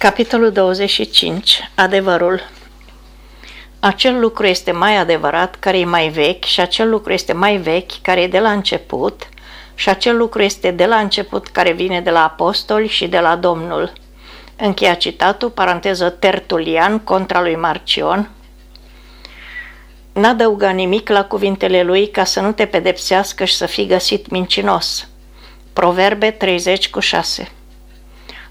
Capitolul 25. Adevărul Acel lucru este mai adevărat care e mai vechi și acel lucru este mai vechi care e de la început și acel lucru este de la început care vine de la apostoli și de la Domnul. Încheia citatul, paranteză Tertulian contra lui Marcion. N-adăuga nimic la cuvintele lui ca să nu te pedepsească și să fii găsit mincinos. Proverbe 30 cu 6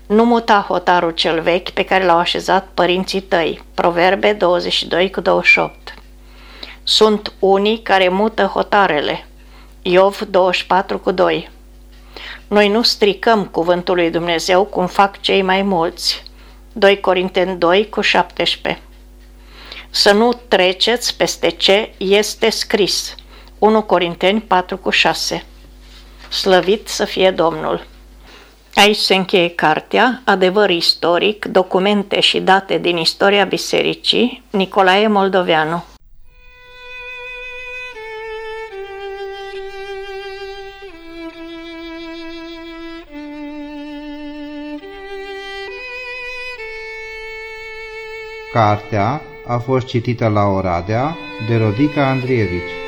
nu muta hotarul cel vechi pe care l-au așezat părinții tăi. Proverbe 22 cu 28. Sunt unii care mută hotarele. Iov 24 cu 2. Noi nu stricăm cuvântul lui Dumnezeu cum fac cei mai mulți. 2 Corinteni 2 cu 17. Să nu treceți peste ce este scris. 1 Corinteni 4 cu 6. Slăvit să fie Domnul! Aici se încheie cartea, adevăr istoric, documente și date din istoria bisericii, Nicolae Moldoveanu. Cartea a fost citită la Oradea de Rodica Andrievici.